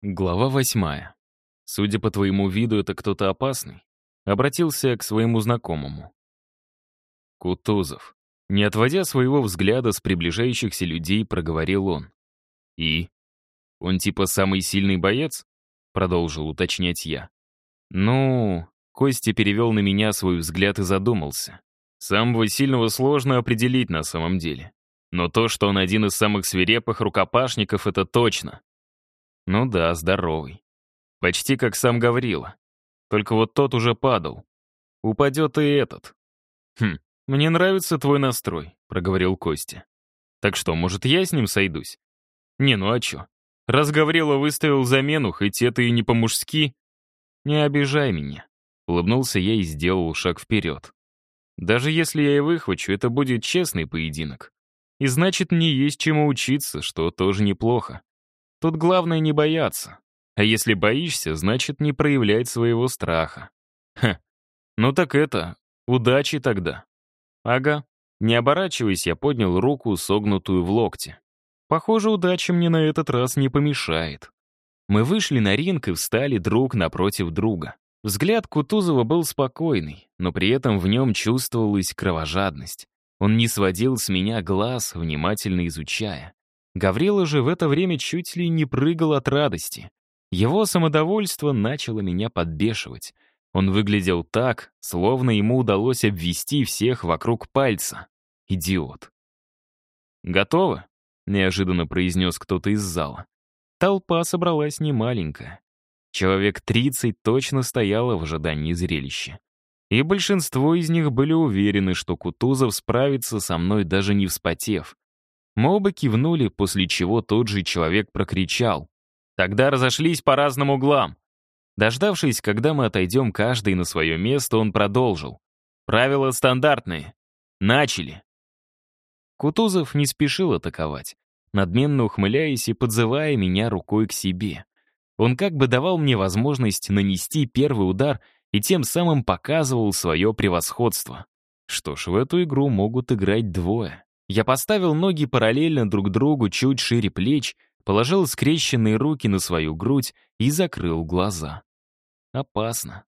Глава восьмая. Судя по твоему виду, это кто-то опасный. Обратился к своему знакомому. Кутузов. Не отводя своего взгляда с приближающихся людей, проговорил он. «И? Он типа самый сильный боец?» Продолжил уточнять я. «Ну...» Костя перевел на меня свой взгляд и задумался. «Самого сильного сложно определить на самом деле. Но то, что он один из самых свирепых рукопашников, это точно. Ну да, здоровый. Почти как сам Гаврила. Только вот тот уже падал. Упадет и этот. Хм, мне нравится твой настрой, проговорил Костя. Так что, может, я с ним сойдусь? Не, ну а чё? Раз Гаврила выставил замену, хоть это и не по-мужски, не обижай меня. Улыбнулся я и сделал шаг вперед. Даже если я и выхвачу, это будет честный поединок. И значит, мне есть чему учиться, что тоже неплохо. Тут главное не бояться. А если боишься, значит не проявлять своего страха. Ха, ну так это, удачи тогда. Ага, не оборачиваясь, я поднял руку, согнутую в локте. Похоже, удача мне на этот раз не помешает. Мы вышли на ринг и встали друг напротив друга. Взгляд Кутузова был спокойный, но при этом в нем чувствовалась кровожадность. Он не сводил с меня глаз, внимательно изучая. Гаврила же в это время чуть ли не прыгал от радости. Его самодовольство начало меня подбешивать. Он выглядел так, словно ему удалось обвести всех вокруг пальца. Идиот. «Готово?» — неожиданно произнес кто-то из зала. Толпа собралась немаленькая. Человек 30 точно стояло в ожидании зрелища. И большинство из них были уверены, что Кутузов справится со мной, даже не вспотев. Мы оба кивнули, после чего тот же человек прокричал. Тогда разошлись по разным углам. Дождавшись, когда мы отойдем каждый на свое место, он продолжил. Правила стандартные. Начали. Кутузов не спешил атаковать, надменно ухмыляясь и подзывая меня рукой к себе. Он как бы давал мне возможность нанести первый удар и тем самым показывал свое превосходство. Что ж, в эту игру могут играть двое. Я поставил ноги параллельно друг другу чуть шире плеч, положил скрещенные руки на свою грудь и закрыл глаза. Опасно.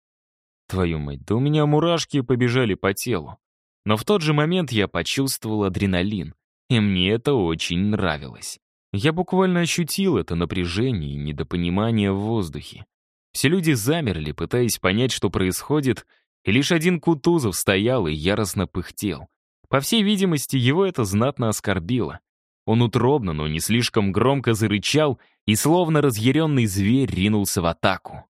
Твою мать, да у меня мурашки побежали по телу. Но в тот же момент я почувствовал адреналин, и мне это очень нравилось. Я буквально ощутил это напряжение и недопонимание в воздухе. Все люди замерли, пытаясь понять, что происходит, и лишь один Кутузов стоял и яростно пыхтел. По всей видимости, его это знатно оскорбило. Он утробно, но не слишком громко зарычал и, словно разъяренный зверь, ринулся в атаку.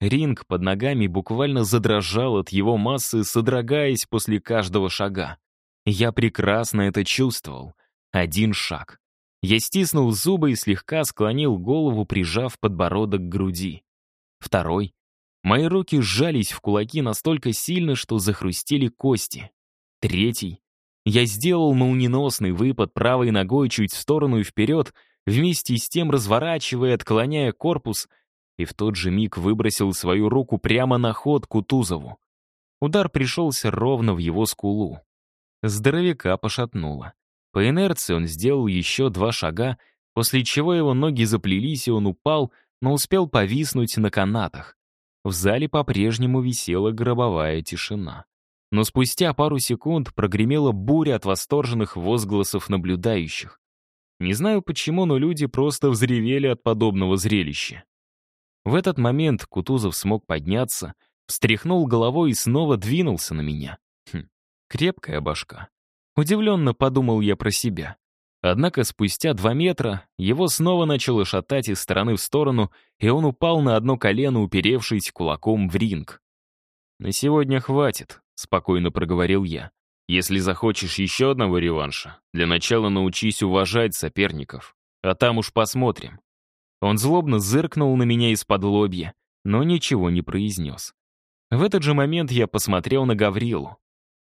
Ринг под ногами буквально задрожал от его массы, содрогаясь после каждого шага. Я прекрасно это чувствовал. Один шаг. Я стиснул зубы и слегка склонил голову, прижав подбородок к груди. Второй. Мои руки сжались в кулаки настолько сильно, что захрустели кости. Третий. Я сделал молниеносный выпад правой ногой чуть в сторону и вперед, вместе с тем разворачивая, отклоняя корпус, и в тот же миг выбросил свою руку прямо на ход Кутузову. Удар пришелся ровно в его скулу. Здоровяка пошатнуло. По инерции он сделал еще два шага, после чего его ноги заплелись, и он упал, но успел повиснуть на канатах. В зале по-прежнему висела гробовая тишина. Но спустя пару секунд прогремела буря от восторженных возгласов наблюдающих. Не знаю почему, но люди просто взревели от подобного зрелища. В этот момент Кутузов смог подняться, встряхнул головой и снова двинулся на меня. Хм, крепкая башка. Удивленно подумал я про себя. Однако спустя два метра его снова начало шатать из стороны в сторону, и он упал на одно колено, уперевшись кулаком в ринг. «На сегодня хватит», — спокойно проговорил я. «Если захочешь еще одного реванша, для начала научись уважать соперников, а там уж посмотрим». Он злобно зыркнул на меня из-под лобья, но ничего не произнес. В этот же момент я посмотрел на Гаврилу.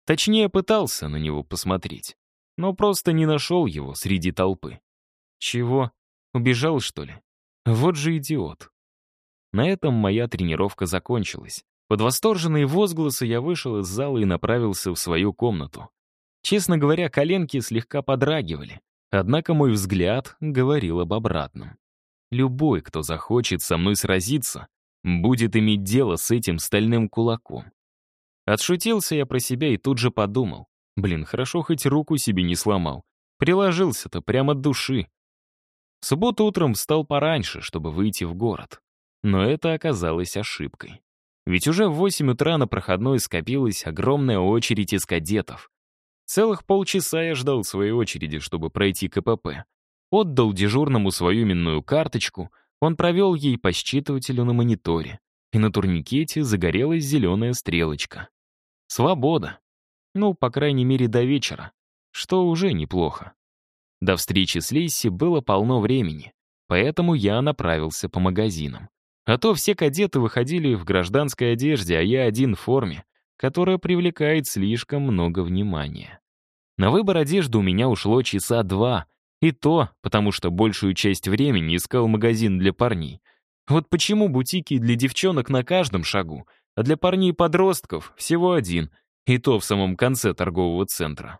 Точнее, пытался на него посмотреть, но просто не нашел его среди толпы. Чего? Убежал, что ли? Вот же идиот. На этом моя тренировка закончилась. Под восторженные возгласы я вышел из зала и направился в свою комнату. Честно говоря, коленки слегка подрагивали, однако мой взгляд говорил об обратном. Любой, кто захочет со мной сразиться, будет иметь дело с этим стальным кулаком. Отшутился я про себя и тут же подумал. Блин, хорошо хоть руку себе не сломал. Приложился-то прямо от души. В субботу утром встал пораньше, чтобы выйти в город. Но это оказалось ошибкой. Ведь уже в 8 утра на проходной скопилась огромная очередь из кадетов. Целых полчаса я ждал своей очереди, чтобы пройти КПП. Отдал дежурному свою именную карточку, он провел ей по считывателю на мониторе, и на турникете загорелась зеленая стрелочка. Свобода. Ну, по крайней мере, до вечера, что уже неплохо. До встречи с Лейси было полно времени, поэтому я направился по магазинам. А то все кадеты выходили в гражданской одежде, а я один в форме, которая привлекает слишком много внимания. На выбор одежды у меня ушло часа два, и то, потому что большую часть времени искал магазин для парней. Вот почему бутики для девчонок на каждом шагу, а для парней-подростков всего один, и то в самом конце торгового центра.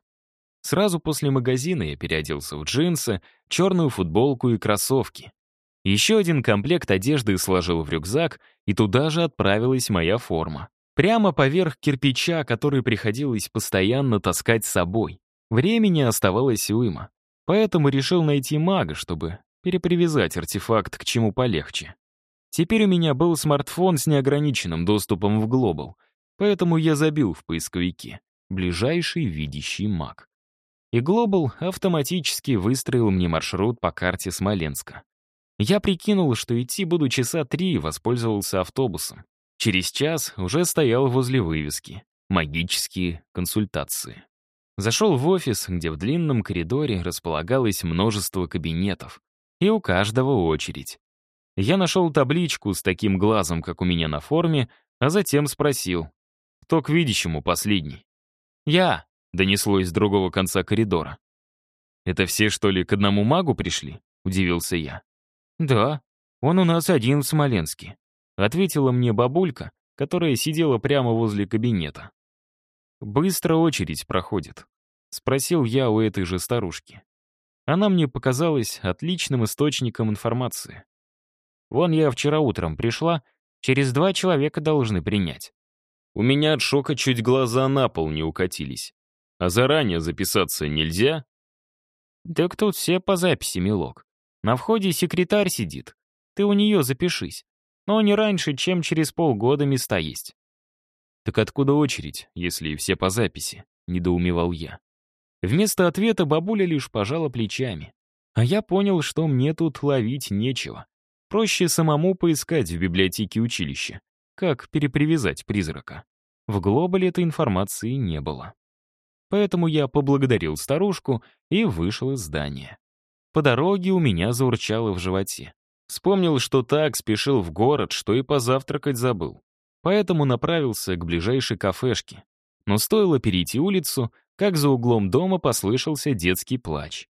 Сразу после магазина я переоделся в джинсы, черную футболку и кроссовки. Еще один комплект одежды сложил в рюкзак, и туда же отправилась моя форма. Прямо поверх кирпича, который приходилось постоянно таскать с собой. Времени оставалось уйма. Поэтому решил найти мага, чтобы перепривязать артефакт к чему полегче. Теперь у меня был смартфон с неограниченным доступом в Глобал, поэтому я забил в поисковике «ближайший видящий маг» и Global автоматически выстроил мне маршрут по карте Смоленска. Я прикинул, что идти буду часа три и воспользовался автобусом. Через час уже стоял возле вывески «Магические консультации». Зашел в офис, где в длинном коридоре располагалось множество кабинетов, и у каждого очередь. Я нашел табличку с таким глазом, как у меня на форме, а затем спросил, кто к видящему последний. «Я», — донеслось с другого конца коридора. «Это все, что ли, к одному магу пришли?» — удивился я. «Да, он у нас один в Смоленске», — ответила мне бабулька, которая сидела прямо возле кабинета. «Быстро очередь проходит», — спросил я у этой же старушки. Она мне показалась отличным источником информации. «Вон я вчера утром пришла, через два человека должны принять». У меня от шока чуть глаза на пол не укатились. А заранее записаться нельзя? Так тут все по записи, милок. На входе секретарь сидит. Ты у нее запишись. Но не раньше, чем через полгода места есть. Так откуда очередь, если все по записи? Недоумевал я. Вместо ответа бабуля лишь пожала плечами. А я понял, что мне тут ловить нечего. Проще самому поискать в библиотеке училища, как перепривязать призрака. В глобале этой информации не было. Поэтому я поблагодарил старушку и вышел из здания. По дороге у меня заурчало в животе. Вспомнил, что так спешил в город, что и позавтракать забыл. Поэтому направился к ближайшей кафешке. Но стоило перейти улицу, как за углом дома послышался детский плач.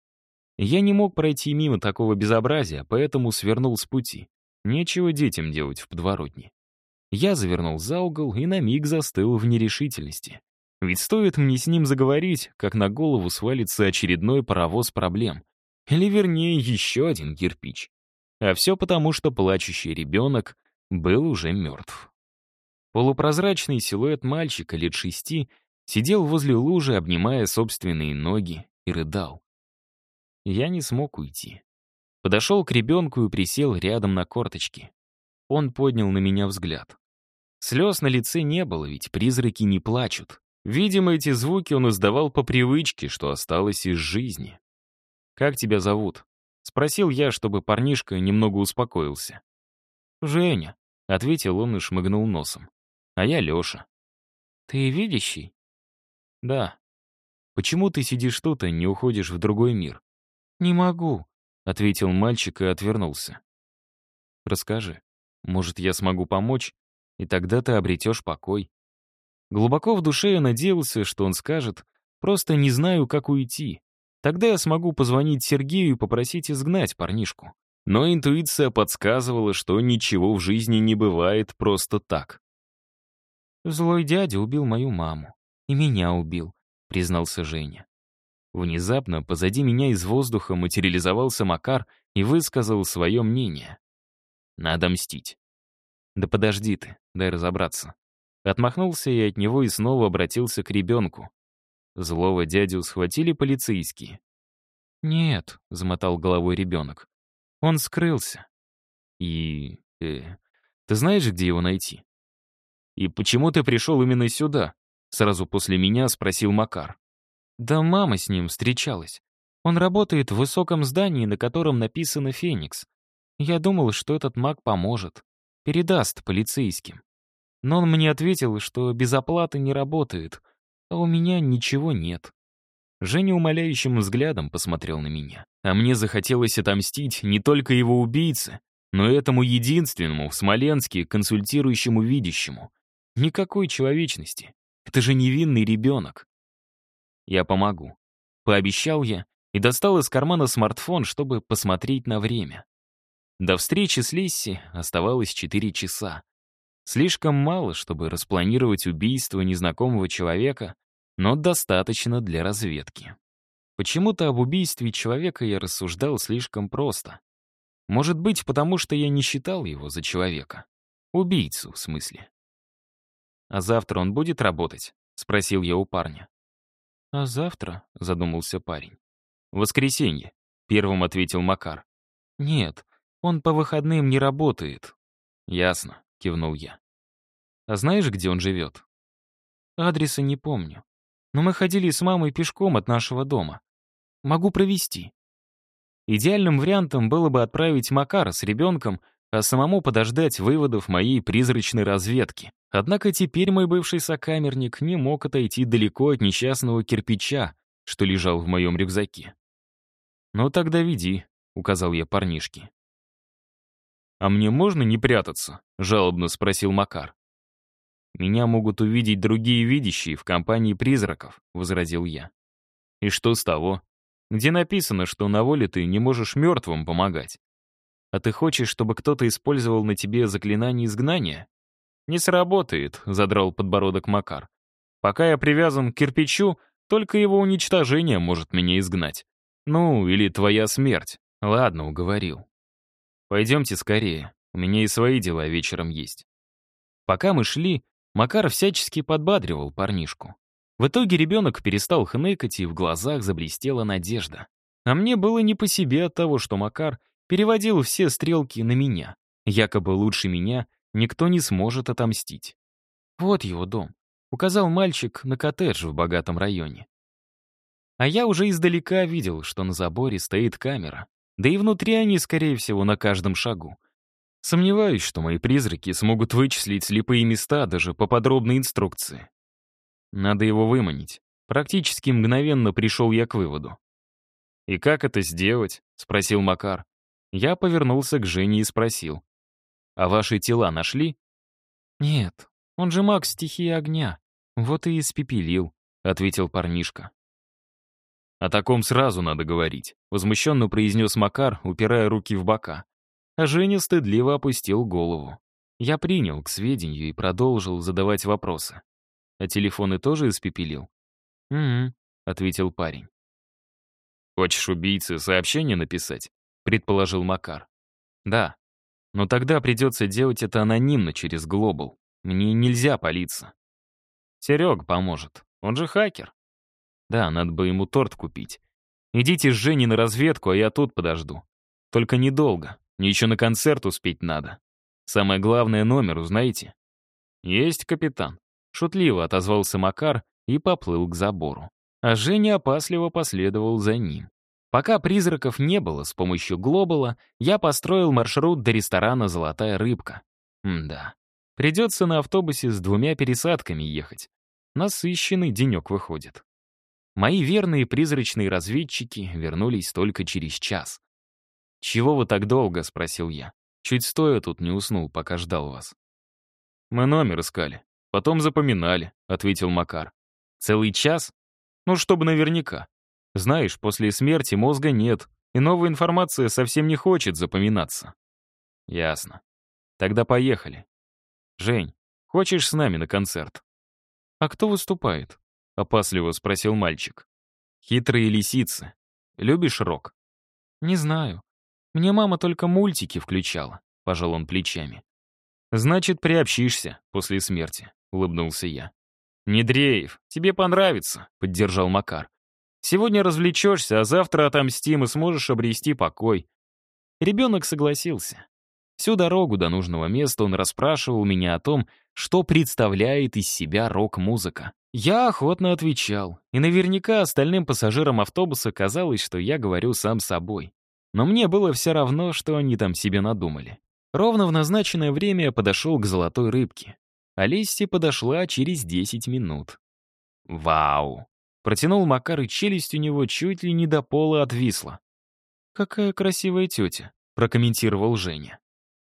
Я не мог пройти мимо такого безобразия, поэтому свернул с пути. Нечего детям делать в подворотне. Я завернул за угол и на миг застыл в нерешительности. Ведь стоит мне с ним заговорить, как на голову свалится очередной паровоз проблем. Или вернее, еще один кирпич. А все потому, что плачущий ребенок был уже мертв. Полупрозрачный силуэт мальчика лет шести сидел возле лужи, обнимая собственные ноги, и рыдал. Я не смог уйти. Подошел к ребенку и присел рядом на корточки. Он поднял на меня взгляд. Слез на лице не было, ведь призраки не плачут. Видимо, эти звуки он издавал по привычке, что осталось из жизни. «Как тебя зовут?» — спросил я, чтобы парнишка немного успокоился. «Женя», — ответил он и шмыгнул носом. «А я Леша». «Ты видящий?» «Да». «Почему ты сидишь тут, а не уходишь в другой мир?» «Не могу», — ответил мальчик и отвернулся. «Расскажи, может, я смогу помочь, и тогда ты обретешь покой». Глубоко в душе я надеялся, что он скажет «просто не знаю, как уйти». Тогда я смогу позвонить Сергею и попросить изгнать парнишку. Но интуиция подсказывала, что ничего в жизни не бывает просто так. «Злой дядя убил мою маму. И меня убил», — признался Женя. Внезапно позади меня из воздуха материализовался Макар и высказал свое мнение. Надо мстить. Да подожди ты, дай разобраться. Отмахнулся я от него и снова обратился к ребенку. Злого дядю схватили полицейские. «Нет», — замотал головой ребенок. «Он скрылся». «И... Э, ты знаешь, где его найти?» «И почему ты пришел именно сюда?» Сразу после меня спросил Макар. «Да мама с ним встречалась. Он работает в высоком здании, на котором написано «Феникс». Я думал, что этот маг поможет. Передаст полицейским. Но он мне ответил, что без оплаты не работает, а у меня ничего нет. Женя умоляющим взглядом посмотрел на меня. А мне захотелось отомстить не только его убийце, но этому единственному в Смоленске консультирующему видящему. Никакой человечности. Это же невинный ребенок. Я помогу. Пообещал я и достал из кармана смартфон, чтобы посмотреть на время. До встречи с Лисси оставалось 4 часа. Слишком мало, чтобы распланировать убийство незнакомого человека, но достаточно для разведки. Почему-то об убийстве человека я рассуждал слишком просто. Может быть, потому что я не считал его за человека. Убийцу, в смысле. «А завтра он будет работать?» — спросил я у парня. «А завтра?» — задумался парень. «Воскресенье», — первым ответил Макар. «Нет, он по выходным не работает». «Ясно», — кивнул я. «А знаешь, где он живет?» «Адреса не помню. Но мы ходили с мамой пешком от нашего дома. Могу провести». Идеальным вариантом было бы отправить Макара с ребенком, а самому подождать выводов моей призрачной разведки. Однако теперь мой бывший сокамерник не мог отойти далеко от несчастного кирпича, что лежал в моем рюкзаке. «Ну тогда веди», — указал я парнишке. «А мне можно не прятаться?» — жалобно спросил Макар. «Меня могут увидеть другие видящие в компании призраков», — возразил я. «И что с того? Где написано, что на воле ты не можешь мертвым помогать? А ты хочешь, чтобы кто-то использовал на тебе заклинание изгнания?» «Не сработает», — задрал подбородок Макар. «Пока я привязан к кирпичу, только его уничтожение может меня изгнать. Ну, или твоя смерть. Ладно, уговорил. Пойдемте скорее, у меня и свои дела вечером есть». Пока мы шли, Макар всячески подбадривал парнишку. В итоге ребенок перестал хныкать, и в глазах заблестела надежда. А мне было не по себе от того, что Макар переводил все стрелки на меня. Якобы лучше меня никто не сможет отомстить. Вот его дом. Указал мальчик на коттедж в богатом районе. А я уже издалека видел, что на заборе стоит камера. Да и внутри они, скорее всего, на каждом шагу. Сомневаюсь, что мои призраки смогут вычислить слепые места даже по подробной инструкции. Надо его выманить. Практически мгновенно пришел я к выводу. «И как это сделать?» — спросил Макар. Я повернулся к Жене и спросил. А ваши тела нашли? Нет, он же маг стихии огня. Вот и испепелил, ответил парнишка. О таком сразу надо говорить, возмущенно произнес Макар, упирая руки в бока. А Женя стыдливо опустил голову. Я принял к сведению и продолжил задавать вопросы. А телефоны тоже испепелил? «Угу», — ответил парень. «Хочешь убийце сообщение написать?» — предположил Макар. «Да, но тогда придется делать это анонимно через Глобал. Мне нельзя палиться. Серег поможет. Он же хакер. Да, надо бы ему торт купить. Идите с Женей на разведку, а я тут подожду. Только недолго. Мне еще на концерт успеть надо. Самое главное, номер узнаете? Есть, капитан. Шутливо отозвался Макар и поплыл к забору. А Женя опасливо последовал за ним. Пока призраков не было, с помощью глобала я построил маршрут до ресторана «Золотая рыбка». М да, придется на автобусе с двумя пересадками ехать. Насыщенный денек выходит. Мои верные призрачные разведчики вернулись только через час. «Чего вы так долго?» — спросил я. Чуть стоя тут не уснул, пока ждал вас. «Мы номер искали. Потом запоминали», — ответил Макар. «Целый час? Ну, чтобы наверняка. Знаешь, после смерти мозга нет, и новая информация совсем не хочет запоминаться. Ясно. Тогда поехали. Жень, хочешь с нами на концерт? А кто выступает? Опасливо спросил мальчик. Хитрые лисицы. Любишь рок? Не знаю. Мне мама только мультики включала, пожал он плечами. Значит, приобщишься после смерти, улыбнулся я. «Не дрейф, тебе понравится», — поддержал Макар. «Сегодня развлечешься, а завтра отомстим и сможешь обрести покой». Ребенок согласился. Всю дорогу до нужного места он расспрашивал меня о том, что представляет из себя рок-музыка. Я охотно отвечал, и наверняка остальным пассажирам автобуса казалось, что я говорю сам собой. Но мне было все равно, что они там себе надумали. Ровно в назначенное время я подошел к золотой рыбке. Олеся подошла через 10 минут. «Вау!» Протянул Макар, и челюсть у него чуть ли не до пола отвисла. «Какая красивая тетя», — прокомментировал Женя.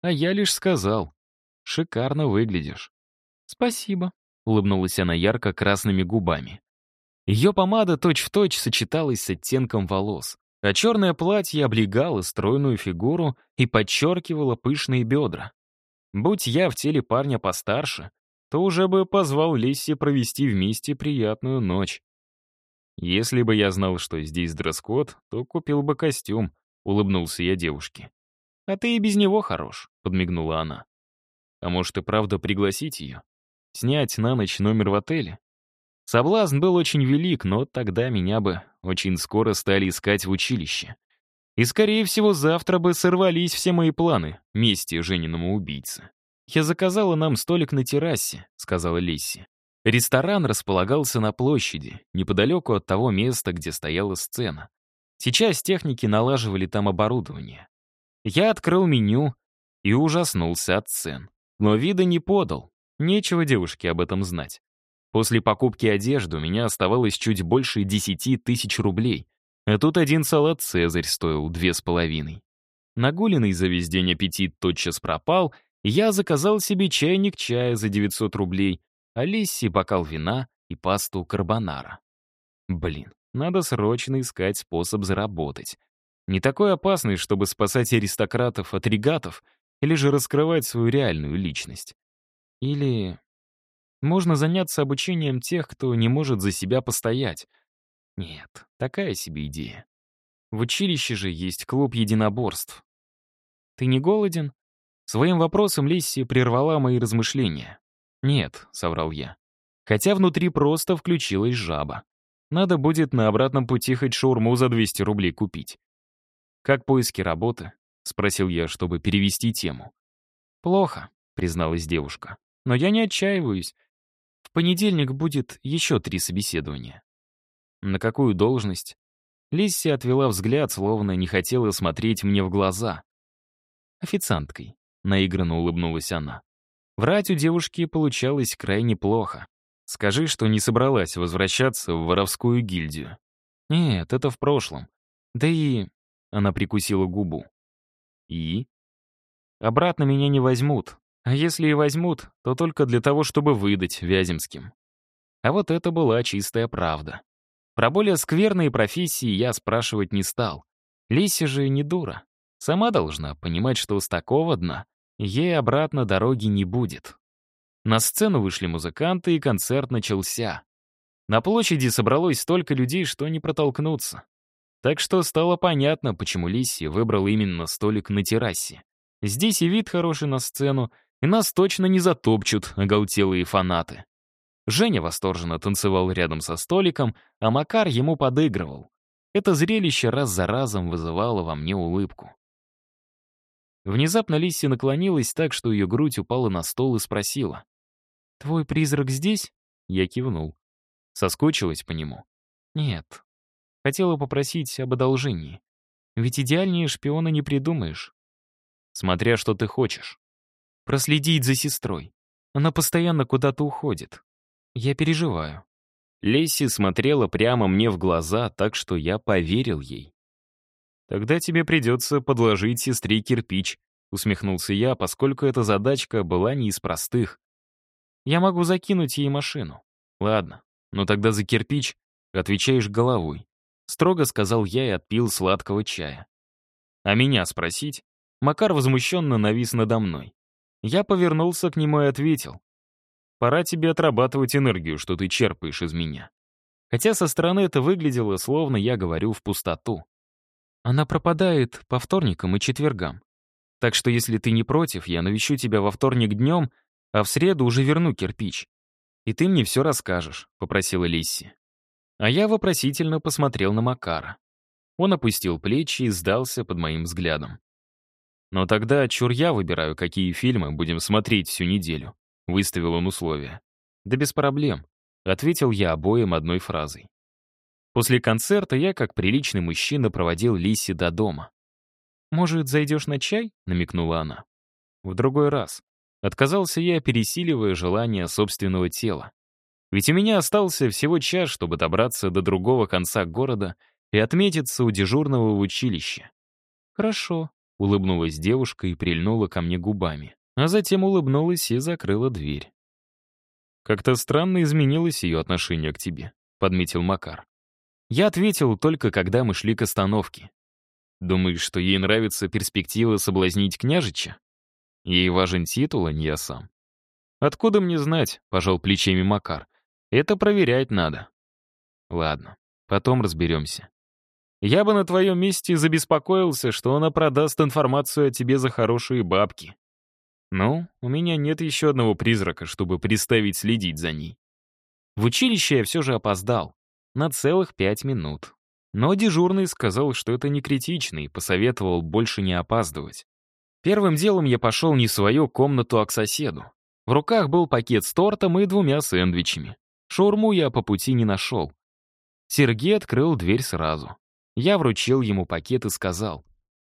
А я лишь сказал, «Шикарно выглядишь». «Спасибо», — улыбнулась она ярко-красными губами. Ее помада точь-в-точь точь сочеталась с оттенком волос, а черное платье облегало стройную фигуру и подчеркивало пышные бедра. Будь я в теле парня постарше, то уже бы позвал Лесси провести вместе приятную ночь. Если бы я знал, что здесь дресс-код, то купил бы костюм, улыбнулся я девушке. «А ты и без него хорош», — подмигнула она. «А может и правда пригласить ее? Снять на ночь номер в отеле?» Соблазн был очень велик, но тогда меня бы очень скоро стали искать в училище. И, скорее всего, завтра бы сорвались все мои планы мести Жениному убийце. «Я заказала нам столик на террасе», — сказала Лесси. Ресторан располагался на площади, неподалеку от того места, где стояла сцена. Сейчас техники налаживали там оборудование. Я открыл меню и ужаснулся от цен. Но вида не подал. Нечего девушке об этом знать. После покупки одежды у меня оставалось чуть больше 10 тысяч рублей, а тут один салат «Цезарь» стоил две с половиной. Нагуленный за весь день аппетит тотчас пропал, я заказал себе чайник чая за 900 рублей, а Лисси бокал вина и пасту карбонара. Блин, надо срочно искать способ заработать. Не такой опасный, чтобы спасать аристократов от регатов или же раскрывать свою реальную личность. Или можно заняться обучением тех, кто не может за себя постоять, нет, такая себе идея. В училище же есть клуб единоборств. Ты не голоден? Своим вопросом Лисси прервала мои размышления. «Нет», — соврал я. Хотя внутри просто включилась жаба. Надо будет на обратном пути хоть шаурму за 200 рублей купить. «Как поиски работы?» — спросил я, чтобы перевести тему. «Плохо», — призналась девушка. «Но я не отчаиваюсь. В понедельник будет еще три собеседования. На какую должность? Лисси отвела взгляд, словно не хотела смотреть мне в глаза. «Официанткой», — наигранно улыбнулась она. Врать у девушки получалось крайне плохо. Скажи, что не собралась возвращаться в воровскую гильдию. Нет, это в прошлом. Да и... Она прикусила губу. И? Обратно меня не возьмут. А если и возьмут, то только для того, чтобы выдать Вяземским. А вот это была чистая правда. Про более скверные профессии я спрашивать не стал. Лися же не дура. Сама должна понимать, что с такого дна ей обратно дороги не будет. На сцену вышли музыканты, и концерт начался. На площади собралось столько людей, что не протолкнуться. Так что стало понятно, почему Лисси выбрал именно столик на террасе. Здесь и вид хороший на сцену, и нас точно не затопчут оголтелые фанаты. Женя восторженно танцевал рядом со столиком, а Макар ему подыгрывал. Это зрелище раз за разом вызывало во мне улыбку. Внезапно Лисси наклонилась так, что ее грудь упала на стол и спросила. «Твой призрак здесь?» Я кивнул. Соскучилась по нему? «Нет. Хотела попросить об одолжении. Ведь идеальнее шпиона не придумаешь. Смотря что ты хочешь. Проследить за сестрой. Она постоянно куда-то уходит. Я переживаю». Лесси смотрела прямо мне в глаза, так что я поверил ей. «Тогда тебе придется подложить сестре кирпич», — усмехнулся я, поскольку эта задачка была не из простых. «Я могу закинуть ей машину». «Ладно, но тогда за кирпич отвечаешь головой», — строго сказал я и отпил сладкого чая. «А меня спросить?» Макар возмущенно навис надо мной. Я повернулся к нему и ответил. Пора тебе отрабатывать энергию, что ты черпаешь из меня. Хотя со стороны это выглядело, словно я говорю в пустоту. Она пропадает по вторникам и четвергам. Так что если ты не против, я навещу тебя во вторник днем, а в среду уже верну кирпич. И ты мне все расскажешь», — попросила Лисси. А я вопросительно посмотрел на Макара. Он опустил плечи и сдался под моим взглядом. «Но тогда чур я выбираю, какие фильмы будем смотреть всю неделю», — выставил он условия. «Да без проблем», — ответил я обоим одной фразой. После концерта я, как приличный мужчина, проводил Лиси до дома. «Может, зайдешь на чай?» — намекнула она. «В другой раз». Отказался я, пересиливая желание собственного тела. Ведь у меня остался всего час, чтобы добраться до другого конца города и отметиться у дежурного в училище. «Хорошо», — улыбнулась девушка и прильнула ко мне губами, а затем улыбнулась и закрыла дверь. «Как-то странно изменилось ее отношение к тебе», — подметил Макар. Я ответил только, когда мы шли к остановке. Думаешь, что ей нравится перспектива соблазнить княжича? Ей важен титул, а не я сам. Откуда мне знать, пожал плечами Макар. Это проверять надо. Ладно, потом разберемся. Я бы на твоем месте забеспокоился, что она продаст информацию о тебе за хорошие бабки. Ну, у меня нет еще одного призрака, чтобы приставить следить за ней. В училище я все же опоздал. На целых пять минут. Но дежурный сказал, что это не критично, и посоветовал больше не опаздывать. Первым делом я пошел не в свою комнату, а к соседу. В руках был пакет с тортом и двумя сэндвичами. Шаурму я по пути не нашел. Сергей открыл дверь сразу. Я вручил ему пакет и сказал,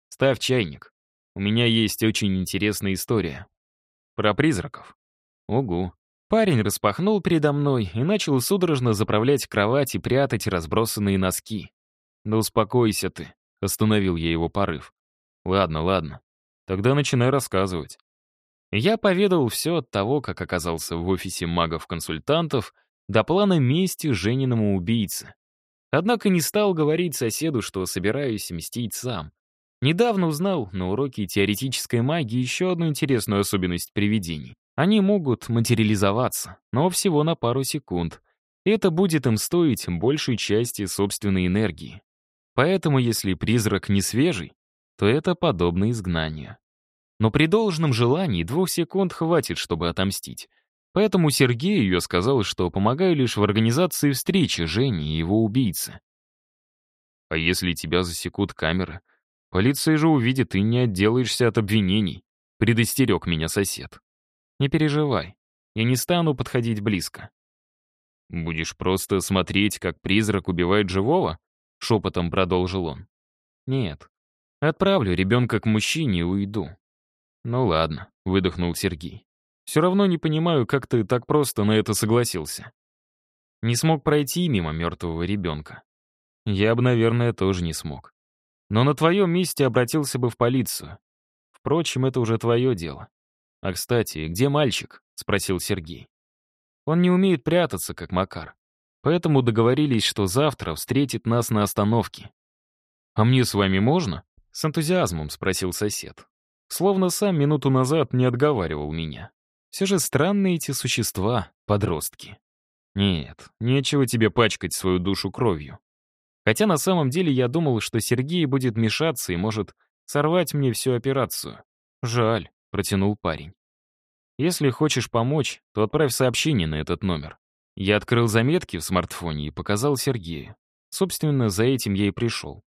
«Ставь чайник. У меня есть очень интересная история. Про призраков». «Угу». Парень распахнул передо мной и начал судорожно заправлять кровать и прятать разбросанные носки. «Да успокойся ты», — остановил я его порыв. «Ладно, ладно. Тогда начинай рассказывать». Я поведал все от того, как оказался в офисе магов-консультантов, до плана мести Жениному убийце. Однако не стал говорить соседу, что собираюсь мстить сам. Недавно узнал на уроке теоретической магии еще одну интересную особенность привидений. Они могут материализоваться, но всего на пару секунд. это будет им стоить большей части собственной энергии. Поэтому, если призрак не свежий, то это подобно изгнанию. Но при должном желании двух секунд хватит, чтобы отомстить. Поэтому Сергею я сказал, что помогаю лишь в организации встречи Жени и его убийцы. А если тебя засекут камеры? Полиция же увидит, и не отделаешься от обвинений, предостерег меня сосед. Не переживай, я не стану подходить близко. Будешь просто смотреть, как призрак убивает живого? Шепотом продолжил он. Нет, отправлю ребенка к мужчине и уйду. Ну ладно, выдохнул Сергей. Все равно не понимаю, как ты так просто на это согласился. Не смог пройти мимо мертвого ребенка. Я бы, наверное, тоже не смог. Но на твоем месте обратился бы в полицию. Впрочем, это уже твое дело. А, кстати, где мальчик? Спросил Сергей. Он не умеет прятаться, как Макар. Поэтому договорились, что завтра встретит нас на остановке. «А мне с вами можно?» — с энтузиазмом спросил сосед. Словно сам минуту назад не отговаривал меня. Все же странные эти существа, подростки. Нет, нечего тебе пачкать свою душу кровью. Хотя на самом деле я думал, что Сергей будет мешаться и может сорвать мне всю операцию. Жаль, протянул парень. Если хочешь помочь, то отправь сообщение на этот номер. Я открыл заметки в смартфоне и показал Сергею. Собственно, за этим я и пришел.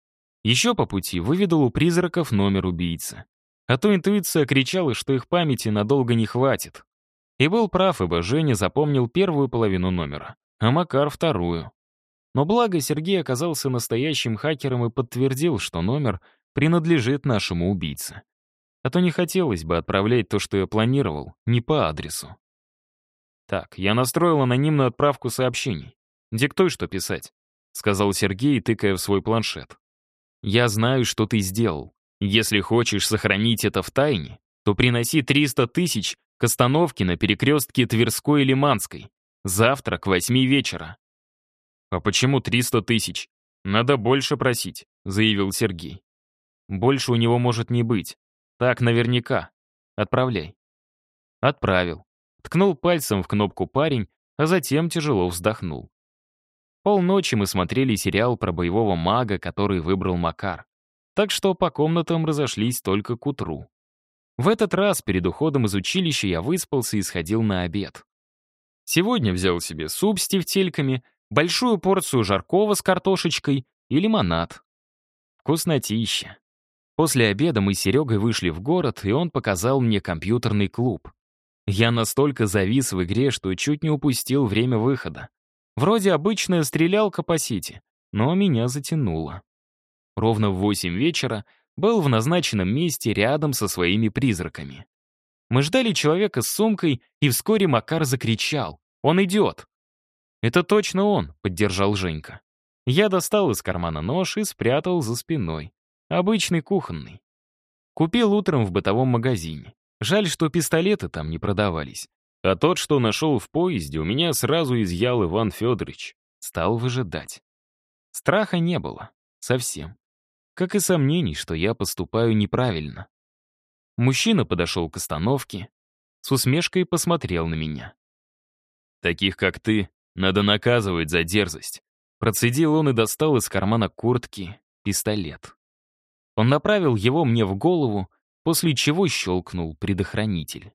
Еще по пути выведал у призраков номер убийцы. А то интуиция кричала, что их памяти надолго не хватит. И был прав, ибо Женя запомнил первую половину номера, а Макар — вторую. Но благо Сергей оказался настоящим хакером и подтвердил, что номер принадлежит нашему убийце. А то не хотелось бы отправлять то, что я планировал, не по адресу. Так, я настроил анонимную отправку сообщений. Диктуй, что писать, — сказал Сергей, тыкая в свой планшет. Я знаю, что ты сделал. Если хочешь сохранить это в тайне, то приноси 300 тысяч к остановке на перекрестке Тверской и Лиманской. Завтра к восьми вечера». «А почему 300 тысяч? Надо больше просить», — заявил Сергей. «Больше у него может не быть. Так наверняка. Отправляй». Отправил. Ткнул пальцем в кнопку парень, а затем тяжело вздохнул. Полночи мы смотрели сериал про боевого мага, который выбрал Макар. так что по комнатам разошлись только к утру. В этот раз перед уходом из училища я выспался и сходил на обед. Сегодня взял себе суп с тефтельками, большую порцию жаркого с картошечкой и лимонад. Вкуснотища. После обеда мы с Серегой вышли в город, и он показал мне компьютерный клуб. Я настолько завис в игре, что чуть не упустил время выхода. Вроде обычная стрелялка по сети, но меня затянуло. Ровно в восемь вечера был в назначенном месте рядом со своими призраками. Мы ждали человека с сумкой, и вскоре Макар закричал. «Он идет!» «Это точно он», — поддержал Женька. Я достал из кармана нож и спрятал за спиной. Обычный кухонный. Купил утром в бытовом магазине. Жаль, что пистолеты там не продавались. А тот, что нашел в поезде, у меня сразу изъял Иван Федорович. Стал выжидать. Страха не было. Совсем. Как и сомнений, что я поступаю неправильно. Мужчина подошел к остановке, с усмешкой посмотрел на меня. «Таких, как ты, надо наказывать за дерзость». Процедил он и достал из кармана куртки пистолет. Он направил его мне в голову, после чего щелкнул предохранитель.